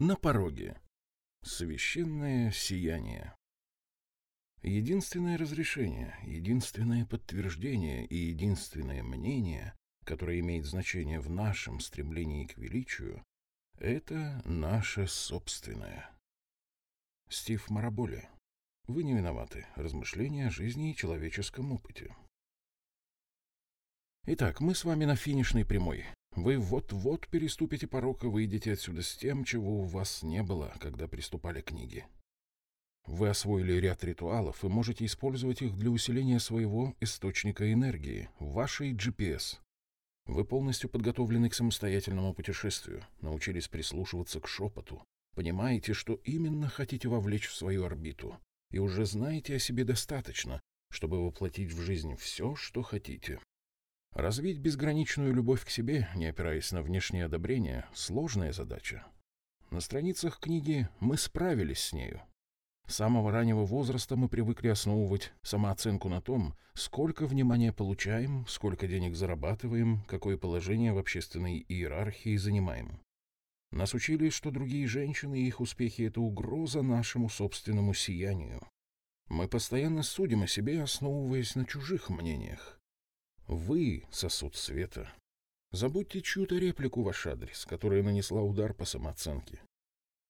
На пороге. Священное сияние. Единственное разрешение, единственное подтверждение и единственное мнение, которое имеет значение в нашем стремлении к величию, это наше собственное. Стив Мараболи. Вы не виноваты. Размышления о жизни и человеческом опыте. Итак, мы с вами на финишной прямой. Вы вот-вот переступите порог и выйдете отсюда с тем, чего у вас не было, когда приступали к книге. Вы освоили ряд ритуалов и можете использовать их для усиления своего источника энергии, вашей GPS. Вы полностью подготовлены к самостоятельному путешествию, научились прислушиваться к шепоту, понимаете, что именно хотите вовлечь в свою орбиту, и уже знаете о себе достаточно, чтобы воплотить в жизнь все, что хотите. Развить безграничную любовь к себе, не опираясь на внешнее одобрение, сложная задача. На страницах книги мы справились с нею. С самого раннего возраста мы привыкли основывать самооценку на том, сколько внимания получаем, сколько денег зарабатываем, какое положение в общественной иерархии занимаем. Нас учили, что другие женщины и их успехи — это угроза нашему собственному сиянию. Мы постоянно судим о себе, основываясь на чужих мнениях. Вы — сосуд света. Забудьте чью-то реплику ваш адрес, которая нанесла удар по самооценке.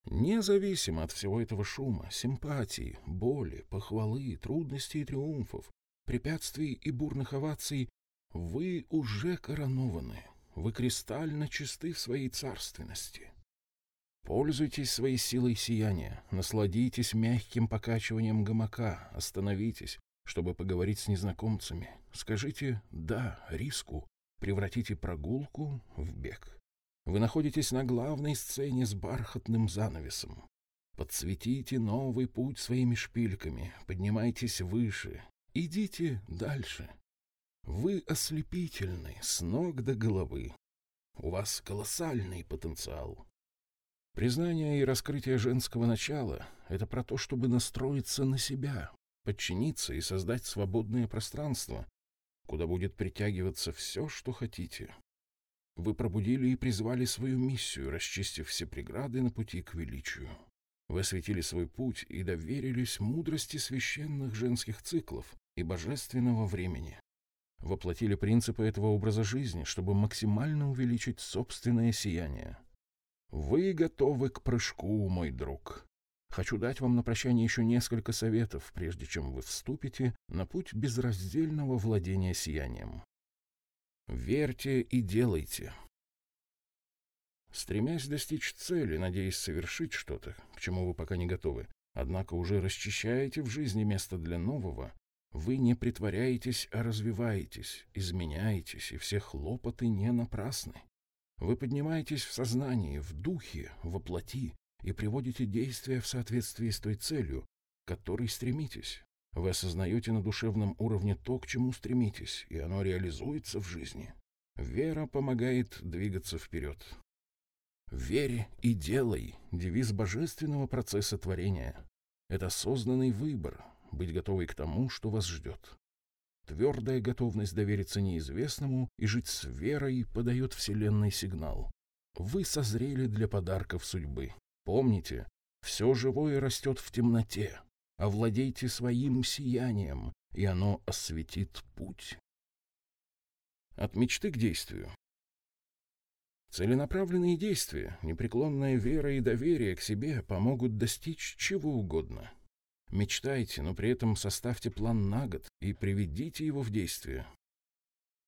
Независимо от всего этого шума, симпатии, боли, похвалы, трудностей и триумфов, препятствий и бурных оваций, вы уже коронованы, вы кристально чисты в своей царственности. Пользуйтесь своей силой сияния, насладитесь мягким покачиванием гамака, остановитесь, чтобы поговорить с незнакомцами. Скажите «да» риску, превратите прогулку в бег. Вы находитесь на главной сцене с бархатным занавесом. Подсветите новый путь своими шпильками, поднимайтесь выше, идите дальше. Вы ослепительны с ног до головы. У вас колоссальный потенциал. Признание и раскрытие женского начала — это про то, чтобы настроиться на себя, подчиниться и создать свободное пространство, куда будет притягиваться все, что хотите. Вы пробудили и призвали свою миссию, расчистив все преграды на пути к величию. Вы осветили свой путь и доверились мудрости священных женских циклов и божественного времени. Воплотили принципы этого образа жизни, чтобы максимально увеличить собственное сияние. Вы готовы к прыжку, мой друг. Хочу дать вам на прощание еще несколько советов, прежде чем вы вступите на путь безраздельного владения сиянием. Верьте и делайте. Стремясь достичь цели, надеясь совершить что-то, к чему вы пока не готовы, однако уже расчищаете в жизни место для нового, вы не притворяетесь, а развиваетесь, изменяетесь, и все хлопоты не напрасны. Вы поднимаетесь в сознании, в духе, во плоти, и приводите действия в соответствии с той целью, к которой стремитесь. Вы осознаете на душевном уровне то, к чему стремитесь, и оно реализуется в жизни. Вера помогает двигаться вперед. «Верь и делай» — девиз божественного процесса творения. Это осознанный выбор — быть готовой к тому, что вас ждет. Твердая готовность довериться неизвестному и жить с верой подает Вселенной сигнал. Вы созрели для подарков судьбы. Помните, все живое растет в темноте. Овладейте своим сиянием, и оно осветит путь. От мечты к действию. Целенаправленные действия, непреклонная вера и доверие к себе помогут достичь чего угодно. Мечтайте, но при этом составьте план на год и приведите его в действие.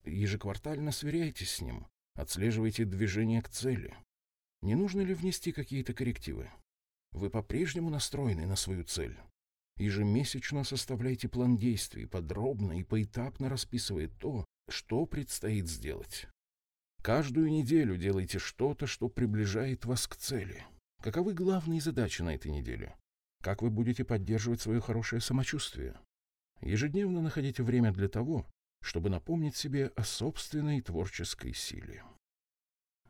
Ежеквартально сверяйтесь с ним, отслеживайте движение к цели. Не нужно ли внести какие-то коррективы? Вы по-прежнему настроены на свою цель. Ежемесячно составляйте план действий, подробно и поэтапно расписывая то, что предстоит сделать. Каждую неделю делайте что-то, что приближает вас к цели. Каковы главные задачи на этой неделе? Как вы будете поддерживать свое хорошее самочувствие? Ежедневно находите время для того, чтобы напомнить себе о собственной творческой силе.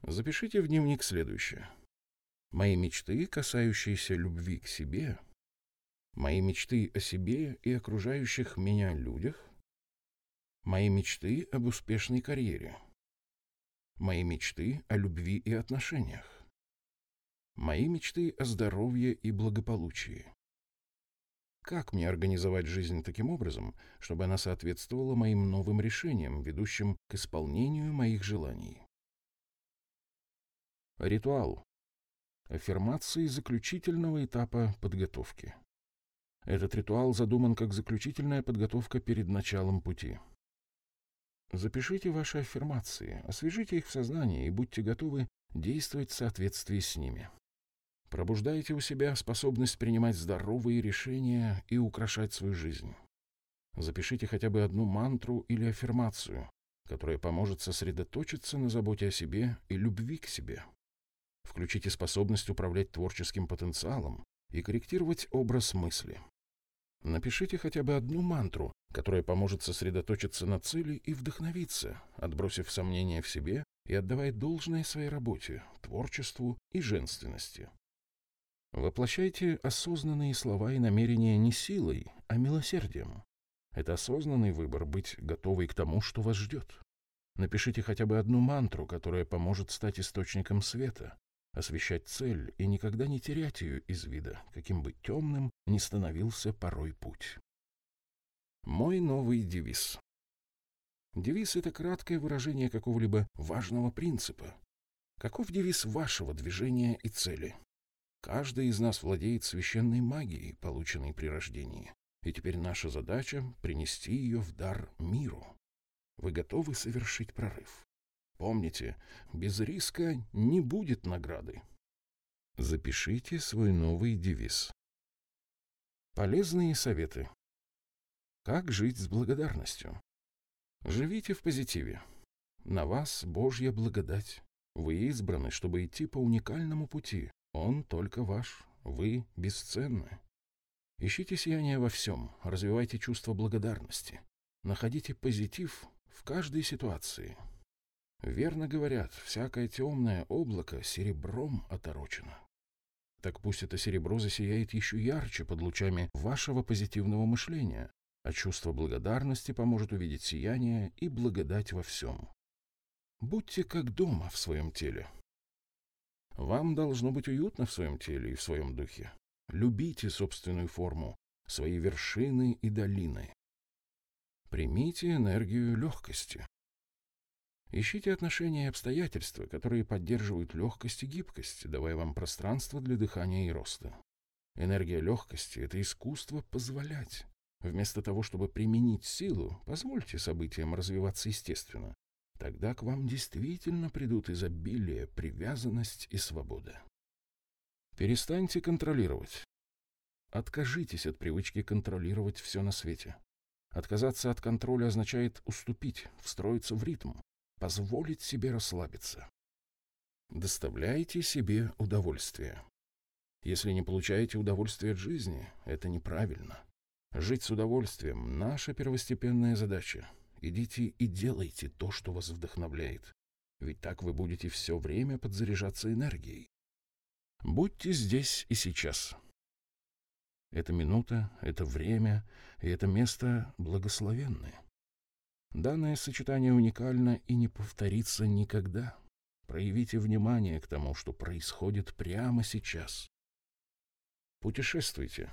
Запишите в дневник следующее. Мои мечты, касающиеся любви к себе, мои мечты о себе и окружающих меня людях, мои мечты об успешной карьере, мои мечты о любви и отношениях, Мои мечты о здоровье и благополучии. Как мне организовать жизнь таким образом, чтобы она соответствовала моим новым решениям, ведущим к исполнению моих желаний? Ритуал. Аффирмации заключительного этапа подготовки. Этот ритуал задуман как заключительная подготовка перед началом пути. Запишите ваши аффирмации, освежите их в сознании и будьте готовы действовать в соответствии с ними. Пробуждайте у себя способность принимать здоровые решения и украшать свою жизнь. Запишите хотя бы одну мантру или аффирмацию, которая поможет сосредоточиться на заботе о себе и любви к себе. Включите способность управлять творческим потенциалом и корректировать образ мысли. Напишите хотя бы одну мантру, которая поможет сосредоточиться на цели и вдохновиться, отбросив сомнения в себе и отдавая должное своей работе, творчеству и женственности. Воплощайте осознанные слова и намерения не силой, а милосердием. Это осознанный выбор быть готовой к тому, что вас ждет. Напишите хотя бы одну мантру, которая поможет стать источником света, освещать цель и никогда не терять ее из вида, каким бы темным ни становился порой путь. Мой новый девиз. Девиз — это краткое выражение какого-либо важного принципа. Каков девиз вашего движения и цели? Каждый из нас владеет священной магией, полученной при рождении, и теперь наша задача — принести ее в дар миру. Вы готовы совершить прорыв? Помните, без риска не будет награды. Запишите свой новый девиз. Полезные советы. Как жить с благодарностью? Живите в позитиве. На вас Божья благодать. Вы избраны, чтобы идти по уникальному пути, он только ваш, вы бесценны. Ищите сияние во всем, развивайте чувство благодарности. Находите позитив в каждой ситуации. Верно говорят, всякое темное облако серебром оторочено. Так пусть это серебро засияет еще ярче под лучами вашего позитивного мышления, а чувство благодарности поможет увидеть сияние и благодать во всем. Будьте как дома в своем теле. Вам должно быть уютно в своем теле и в своем духе. Любите собственную форму, свои вершины и долины. Примите энергию легкости. Ищите отношения и обстоятельства, которые поддерживают легкость и гибкость, давая вам пространство для дыхания и роста. Энергия легкости — это искусство позволять. Вместо того, чтобы применить силу, позвольте событиям развиваться естественно. Тогда к вам действительно придут изобилие, привязанность и свобода. Перестаньте контролировать. Откажитесь от привычки контролировать все на свете. Отказаться от контроля означает уступить, встроиться в ритм, позволить себе расслабиться. Доставляйте себе удовольствие. Если не получаете удовольствие от жизни, это неправильно. Жить с удовольствием – наша первостепенная задача. Идите и делайте то, что вас вдохновляет. Ведь так вы будете все время подзаряжаться энергией. Будьте здесь и сейчас. Эта минута, это время и это место благословенны. Данное сочетание уникально и не повторится никогда. Проявите внимание к тому, что происходит прямо сейчас. Путешествуйте.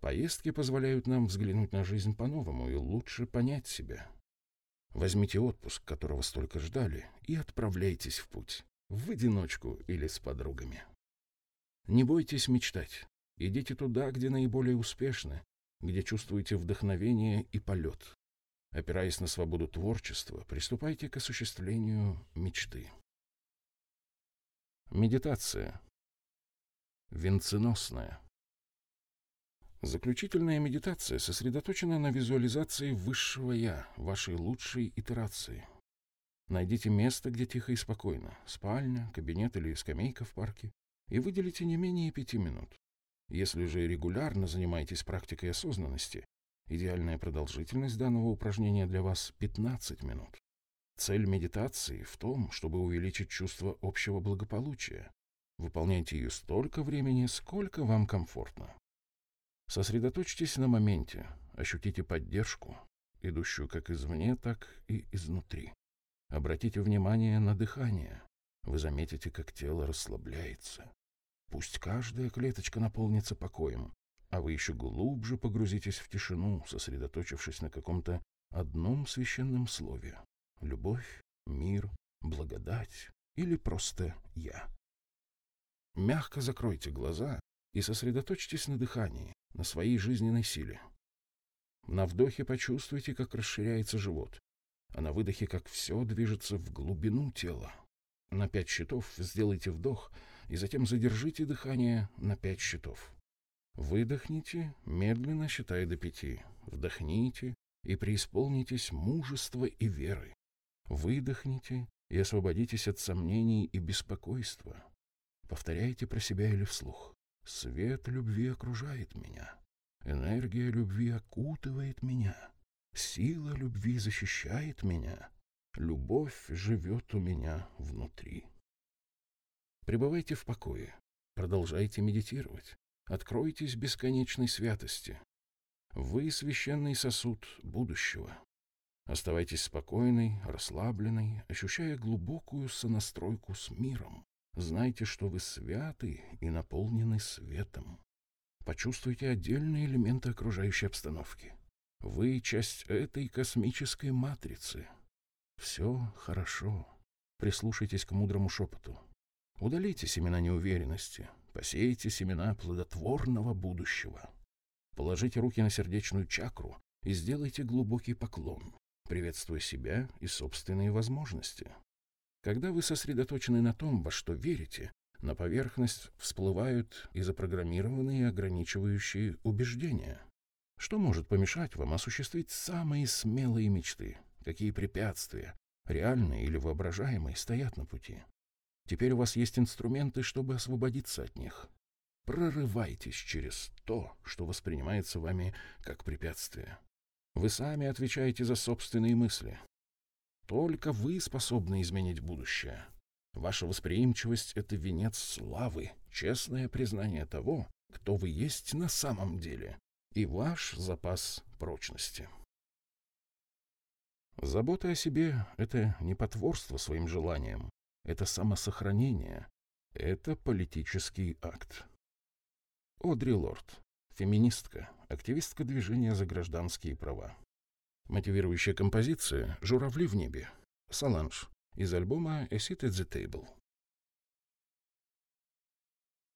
Поездки позволяют нам взглянуть на жизнь по-новому и лучше понять себя. Возьмите отпуск, которого столько ждали, и отправляйтесь в путь, в одиночку или с подругами. Не бойтесь мечтать. Идите туда, где наиболее успешны, где чувствуете вдохновение и полет. Опираясь на свободу творчества, приступайте к осуществлению мечты. Медитация. Венценосная. Заключительная медитация сосредоточена на визуализации высшего «я», вашей лучшей итерации. Найдите место, где тихо и спокойно, спальня, кабинет или скамейка в парке, и выделите не менее пяти минут. Если же регулярно занимаетесь практикой осознанности, идеальная продолжительность данного упражнения для вас 15 минут. Цель медитации в том, чтобы увеличить чувство общего благополучия. Выполняйте ее столько времени, сколько вам комфортно. Сосредоточьтесь на моменте, ощутите поддержку, идущую как извне, так и изнутри. Обратите внимание на дыхание. Вы заметите, как тело расслабляется. Пусть каждая клеточка наполнится покоем, а вы еще глубже погрузитесь в тишину, сосредоточившись на каком-то одном священном слове. Любовь, мир, благодать или просто «я». Мягко закройте глаза и сосредоточьтесь на дыхании, на своей жизненной силе. На вдохе почувствуйте, как расширяется живот, а на выдохе, как все движется в глубину тела. На пять счетов сделайте вдох и затем задержите дыхание на пять счетов. Выдохните, медленно считая до пяти. Вдохните и преисполнитесь мужества и веры. Выдохните и освободитесь от сомнений и беспокойства. Повторяйте про себя или вслух. Свет любви окружает меня. Энергия любви окутывает меня. Сила любви защищает меня. Любовь живет у меня внутри. Пребывайте в покое. Продолжайте медитировать. Откройтесь бесконечной святости. Вы священный сосуд будущего. Оставайтесь спокойной, расслабленной, ощущая глубокую сонастройку с миром. Знайте, что вы святы и наполнены светом. Почувствуйте отдельные элементы окружающей обстановки. Вы часть этой космической матрицы. Все хорошо. Прислушайтесь к мудрому шепоту. Удалите семена неуверенности, посейте семена плодотворного будущего. Положите руки на сердечную чакру и сделайте глубокий поклон, приветствуя себя и собственные возможности. Когда вы сосредоточены на том, во что верите, на поверхность всплывают и запрограммированные ограничивающие убеждения. Что может помешать вам осуществить самые смелые мечты? Какие препятствия, реальные или воображаемые, стоят на пути? Теперь у вас есть инструменты, чтобы освободиться от них. Прорывайтесь через то, что воспринимается вами как препятствие. Вы сами отвечаете за собственные мысли. Только вы способны изменить будущее. Ваша восприимчивость — это венец славы, честное признание того, кто вы есть на самом деле, и ваш запас прочности. Забота о себе — это не потворство своим желаниям, это самосохранение, это политический акт. Одри Лорд, феминистка, активистка движения за гражданские права. Мотивирующая композиция «Журавли в небе», Саланж, из альбома «A Seat at the Table».